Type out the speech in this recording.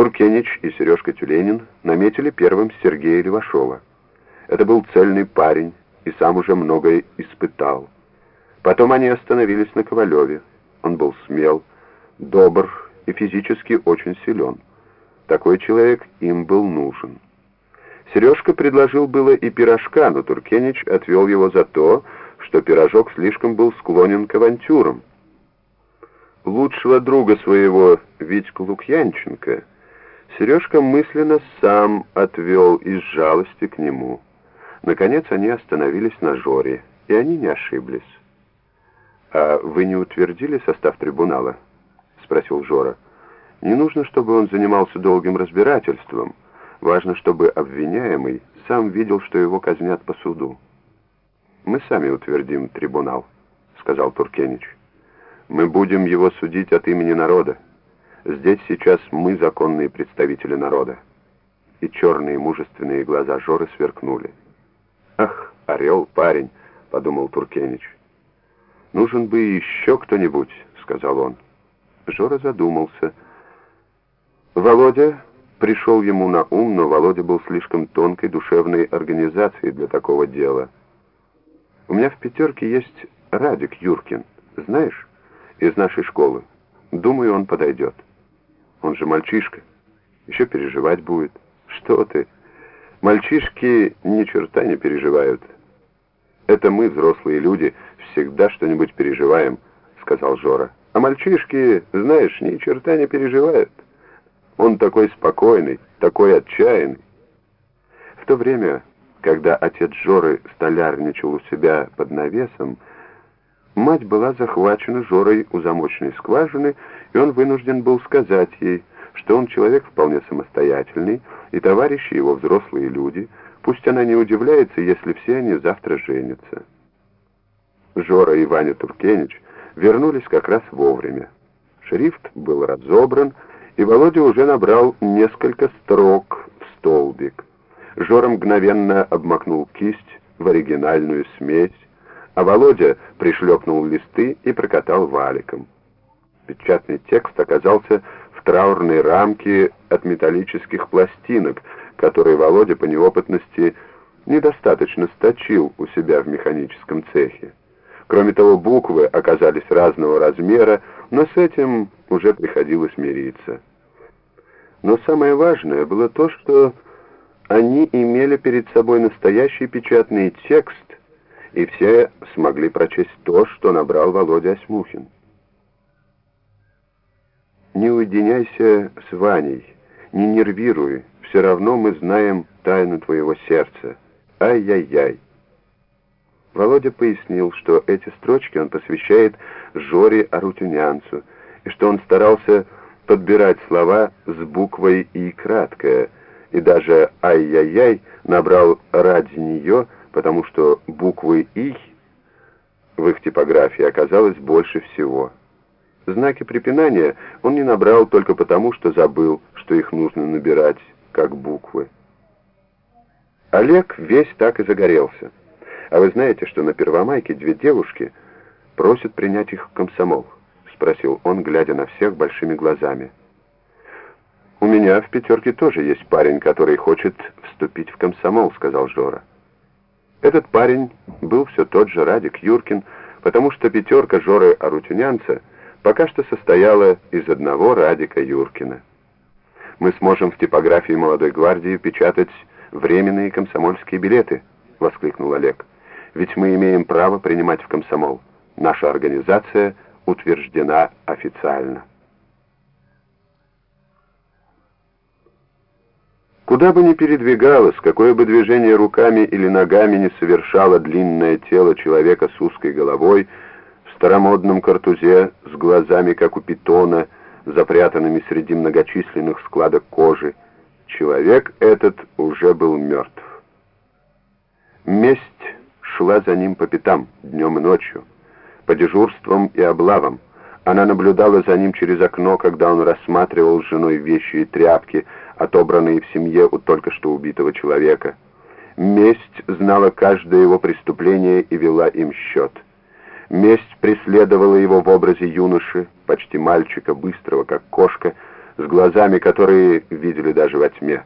Туркенич и Сережка Тюленин наметили первым Сергея Левашова. Это был цельный парень и сам уже многое испытал. Потом они остановились на Ковалеве. Он был смел, добр и физически очень силен. Такой человек им был нужен. Сережка предложил было и пирожка, но Туркенич отвел его за то, что пирожок слишком был склонен к авантюрам. Лучшего друга своего, Витьку Лукьянченко, Сережка мысленно сам отвел из жалости к нему. Наконец они остановились на Жоре, и они не ошиблись. «А вы не утвердили состав трибунала?» — спросил Жора. «Не нужно, чтобы он занимался долгим разбирательством. Важно, чтобы обвиняемый сам видел, что его казнят по суду». «Мы сами утвердим трибунал», — сказал Туркенич. «Мы будем его судить от имени народа. Здесь сейчас мы законные представители народа». И черные мужественные глаза Жоры сверкнули. «Ах, орел, парень!» — подумал Туркенич. «Нужен бы еще кто-нибудь», — сказал он. Жора задумался. Володя пришел ему на ум, но Володя был слишком тонкой душевной организацией для такого дела. «У меня в пятерке есть Радик Юркин, знаешь, из нашей школы. Думаю, он подойдет. Он же мальчишка, еще переживать будет. Что ты? Мальчишки ни черта не переживают». «Это мы, взрослые люди, всегда что-нибудь переживаем», — сказал Жора. «А мальчишки, знаешь, ни черта не переживают. Он такой спокойный, такой отчаянный». В то время, когда отец Жоры столярничал у себя под навесом, мать была захвачена Жорой у замочной скважины, и он вынужден был сказать ей, что он человек вполне самостоятельный, и товарищи его взрослые люди — Пусть она не удивляется, если все они завтра женятся. Жора и Ваня Туркенич вернулись как раз вовремя. Шрифт был разобран, и Володя уже набрал несколько строк в столбик. Жора мгновенно обмакнул кисть в оригинальную смесь, а Володя пришлепнул листы и прокатал валиком. Печатный текст оказался в траурной рамке от металлических пластинок, которые Володя по неопытности недостаточно сточил у себя в механическом цехе. Кроме того, буквы оказались разного размера, но с этим уже приходилось мириться. Но самое важное было то, что они имели перед собой настоящий печатный текст, и все смогли прочесть то, что набрал Володя Осьмухин. «Не уединяйся с Ваней, не нервируй, все равно мы знаем тайну твоего сердца. Ай-яй-яй. Володя пояснил, что эти строчки он посвящает Жоре Арутюнянцу, и что он старался подбирать слова с буквой «и» краткое, и даже «ай-яй-яй» набрал ради нее, потому что буквы «и» в их типографии оказалось больше всего. Знаки препинания он не набрал только потому, что забыл, что их нужно набирать как буквы. Олег весь так и загорелся. А вы знаете, что на Первомайке две девушки просят принять их в комсомол? Спросил он, глядя на всех большими глазами. «У меня в пятерке тоже есть парень, который хочет вступить в комсомол», — сказал Жора. Этот парень был все тот же Радик Юркин, потому что пятерка Жоры Арутюнянца пока что состояла из одного Радика Юркина мы сможем в типографии молодой гвардии печатать временные комсомольские билеты», — воскликнул Олег. «Ведь мы имеем право принимать в комсомол. Наша организация утверждена официально». Куда бы ни передвигалось, какое бы движение руками или ногами не совершало длинное тело человека с узкой головой, в старомодном картузе с глазами, как у питона, запрятанными среди многочисленных складок кожи, человек этот уже был мертв. Месть шла за ним по пятам, днем и ночью, по дежурствам и облавам. Она наблюдала за ним через окно, когда он рассматривал с женой вещи и тряпки, отобранные в семье у только что убитого человека. Месть знала каждое его преступление и вела им счет. Месть преследовала его в образе юноши, почти мальчика, быстрого, как кошка, с глазами, которые видели даже во тьме.